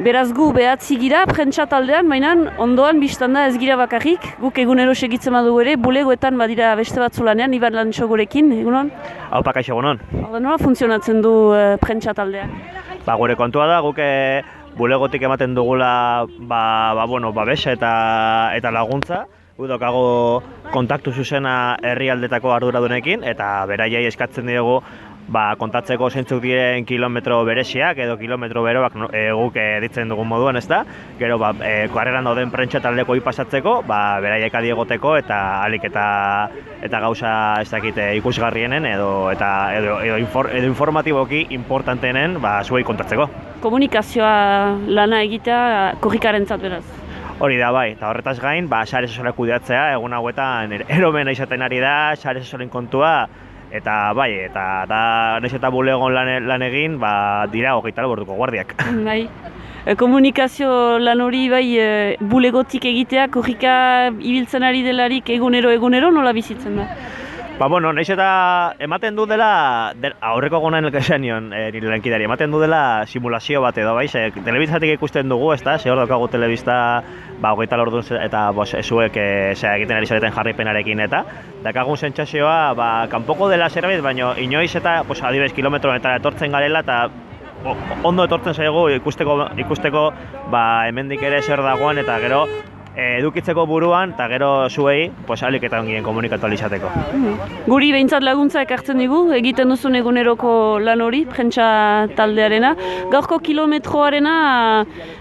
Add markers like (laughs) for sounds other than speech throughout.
Beraz gu behatzi gira, prentsa taldean, baina ondoan biztan da ez gira bakarrik, guk egunero segitzen badu ere, bulegoetan badira beste batzu lanean, Iban Lantxo gurekin, egunon? Hau pakaixo egunon. Hau nola funtzionatzen du e, prentsa taldean? Ba, gure kontua da, guk e, bulegotik ematen dugula ba, ba, bueno, babesa eta, eta laguntza, Udokago kontaktu zuzena herrialdetako arduradunekin eta beraiei eskatzen diegu ba, kontatzeko zeintzuk diren kilometro beresiak edo kilometro beroak e, guk ditzen dugun moduan, ez da? Gero, ba, e, karreran dauden prentsa taldeko pasatzeko, ba, beraiek adiegoteko eta alik eta eta gauza ez dakit ikusgarrienen edo eta edo, edo, edo informatiboki importanteenen ba, zuei kontatzeko. Komunikazioa lana egitea korrikaren beraz? Hori da bai, eta horretaz gain, ba, sare sosolek kudeatzea, egun hauetan eromena izaten ari da, sare sosolen kontua, eta bai, eta da naiz eta bulegon lan, lan egin, ba, dira hogeita borduko guardiak. (laughs) Bai. E, komunikazio lan hori bai e, bulegotik egitea, korrika ibiltzen ari delarik egunero egunero nola bizitzen da? Ba, bueno, nahiz eta ematen du dela, aurreko gonaen elkesean nion, e, nire lenkidari, ematen du dela simulazio bat edo, bai, ze, telebizatik ikusten dugu, ez da, ze hor daukagu telebista, ba, hogeita lor eta bos, ezuek e, ze, egiten ari zareten jarripenarekin eta, dakagun sentsazioa, ba, kanpoko dela zerbait, baina inoiz eta, pues, adibes, kilometro eta etortzen garela, eta ondo etortzen zaigu ikusteko, ikusteko ba, hemendik ere zer dagoen, eta gero, edukitzeko buruan eta gero zuei pues alik eta ongien komunikatu alizateko. Guri behintzat laguntza ekartzen digu, egiten duzun eguneroko lan hori, prentsa taldearena. Gaurko kilometroarena,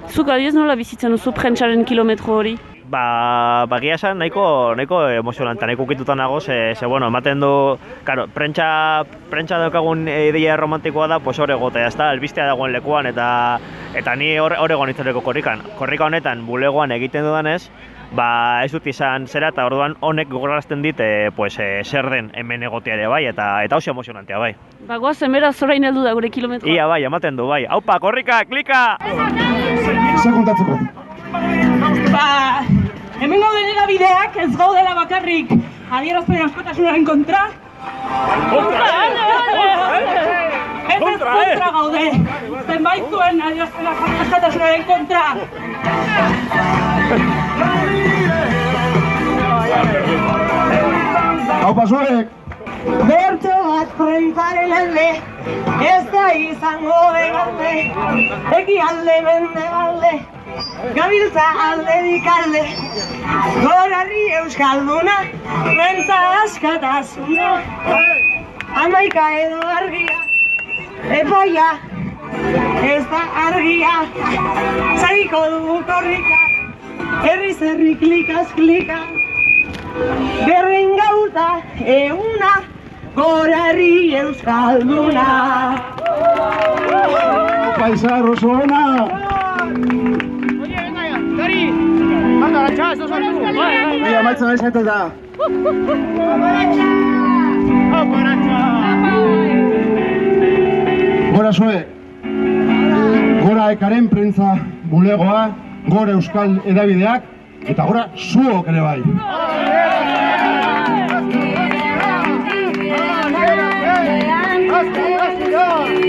zuk adiez nola bizitzen duzu prentsaren kilometro hori? Ba, bagia esan nahiko, nahiko emozionanta, nahiko ukituta nago, ze, ze bueno, ematen du, karo, prentsa, prentsa daukagun ideia romantikoa da, pues hor egotea, ez da, albistea dagoen lekuan, eta eta ni hor egon izateko korrikan. Korrika honetan, bulegoan egiten dudanez, ba ez dut izan zera, eta orduan honek gogorazten dit, e, pues, e, zer den hemen egotea ere bai, eta eta oso emozionantea bai. Ba, goazen bera zorain heldu da gure kilometroa. Ia bai, ematen du bai. Aupa, korrika, klika! Zer kontatzeko? Ba, hemen gauden bideak ez gaudela bakarrik adierazpen askotasunaren kontra. Kontra, Ez ez kontra gaude. Zenbait zuen adierazpen askotasunaren kontra. Hau pasuek! Berto bat prentzaren alde, ez da izango begalde, eki alde bende alde, gabiltza alde dikalde, gorarri euskalduna, rentza askatasuna, amaika edo argia, epaia, ez da argia, zaiko dugu korrika, herri zerri klikaz klika, Berren gauta euna, gorarri euskalduna. Paisar oso ona! Ia, maitzen nahi zaitu da. Gora zue, gora ekaren prentza bulegoa, gora euskal edabideak, eta gora zuok ere bai. Yeah.